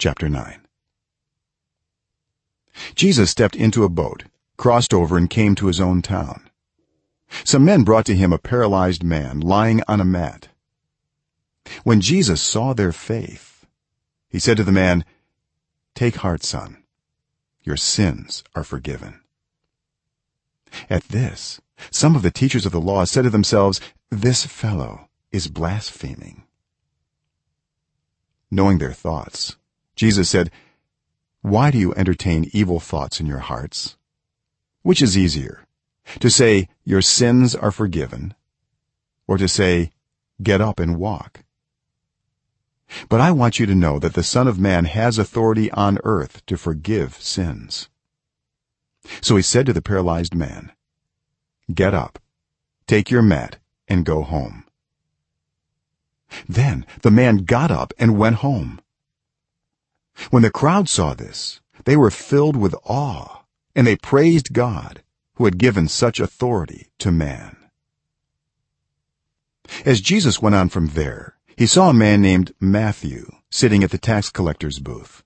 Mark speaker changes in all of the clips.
Speaker 1: chapter 9 jesus stepped into a boat crossed over and came to his own town. Some men brought to him a paralyzed man lying on a mat. When jesus saw their faith he said to the man take heart son. Your sins are forgiven. At this some of the teachers of the law said to themselves this fellow is blaspheming. Knowing their thoughts jesus said why do you entertain evil thoughts in your hearts? Which is easier to say your sins are forgiven or to say get up and walk? But i want you to know that the son of man has authority on earth to forgive sins. So he said to the paralyzed man get up take your mat and go home. Then the man got up and went home when the crowd saw this they were filled with awe and they praised god who had given such authority to man. As jesus went on from there he saw a man named matthew sitting at the tax collector's booth.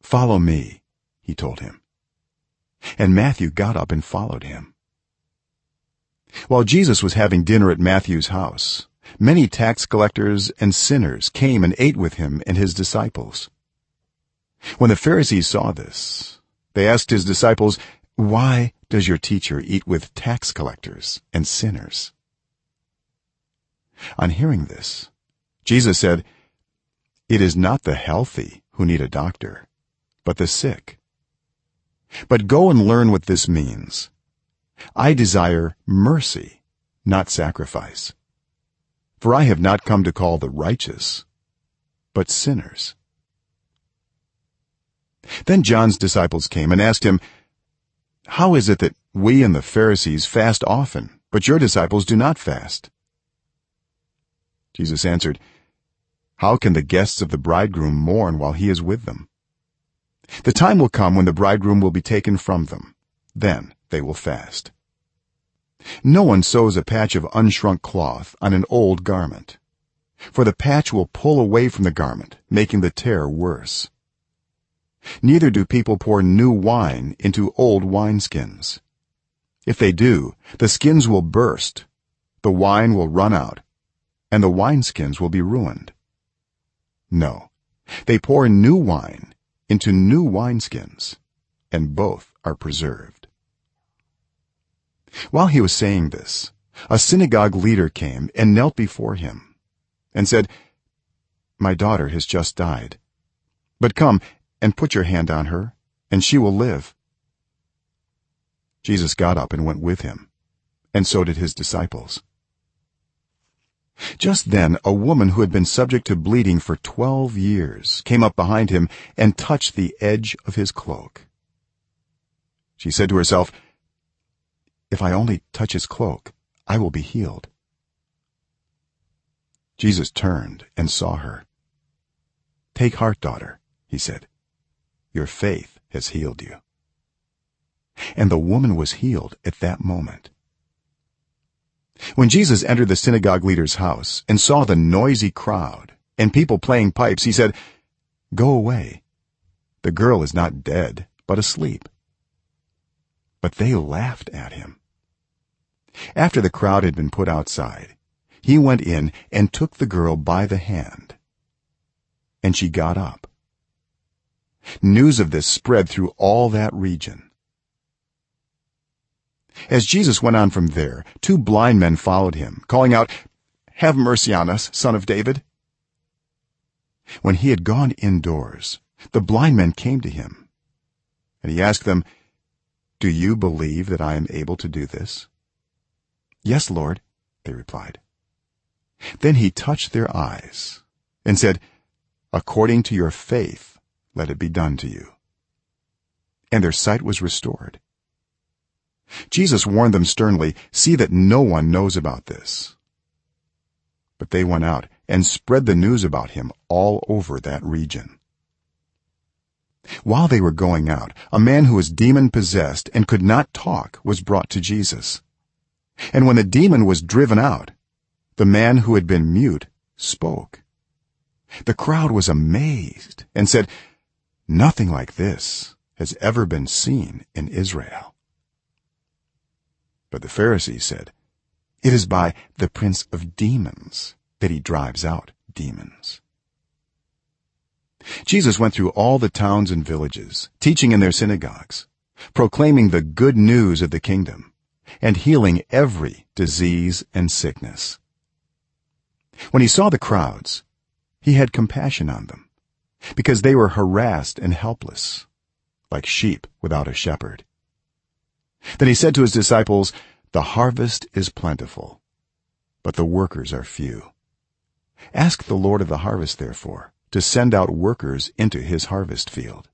Speaker 1: Follow me he told him. And matthew got up and followed him. While jesus was having dinner at matthew's house many tax collectors and sinners came and ate with him and his disciples. When the pharisees saw this they asked his disciples why does your teacher eat with tax collectors and sinners? On hearing this jesus said it is not the healthy who need a doctor but the sick. But go and learn what this means. I desire mercy not sacrifice for i have not come to call the righteous but sinners. Then john's disciples came and asked him how is it that we and the pharisees fast often but your disciples do not fast? Jesus answered how can the guests of the bridegroom mourn while he is with them? The time will come when the bridegroom will be taken from them. Then they will fast no one sews a patch of unshrunk cloth on an old garment for the patch will pull away from the garment making the tear worse. Neither do people pour new wine into old wineskins. If they do the skins will burst the wine will run out and the wineskins will be ruined. No they pour new wine into new wineskins and both are preserved while he was saying this a synagogue leader came and knelt before him and said my daughter has just died. But come and put your hand on her and she will live. Jesus got up and went with him and so did his disciples. Just then a woman who had been subject to bleeding for 12 years came up behind him and touched the edge of his cloak. She said to herself if i only touch his cloak i will be healed. Jesus turned and saw her. Take heart daughter he said. Your faith has healed you. And the woman was healed at that moment. When jesus entered the synagogue leader's house and saw the noisy crowd and people playing pipes he said go away. The girl is not dead but asleep. But they laughed at him after the crowd had been put outside he went in and took the girl by the hand. And she got up. News of this spread through all that region. As jesus went on from there two blind men followed him calling out have mercy on us son of david. When he had gone indoors the blind men came to him. And he asked them do you believe that i am able to do this yes lord they replied. Then he touched their eyes and said according to your faith let it be done to you. And their sight was restored. Jesus warned them sternly see that no one knows about this. But they went out and spread the news about him all over that region. While they were going out a man who was demon possessed and could not talk was brought to jesus and when the demon was driven out the man who had been mute spoke. The crowd was amazed and said nothing like this has ever been seen in israel. But the pharisees said it is by the prince of demons that he drives out demons. Jesus went through all the towns and villages teaching in their synagogues proclaiming the good news of the kingdom and healing every disease and sickness. When he saw the crowds he had compassion on them because they were harassed and helpless like sheep without a shepherd. Then he said to his disciples the harvest is plentiful but the workers are few. Ask the lord of the harvest therefore to send out workers into his harvest field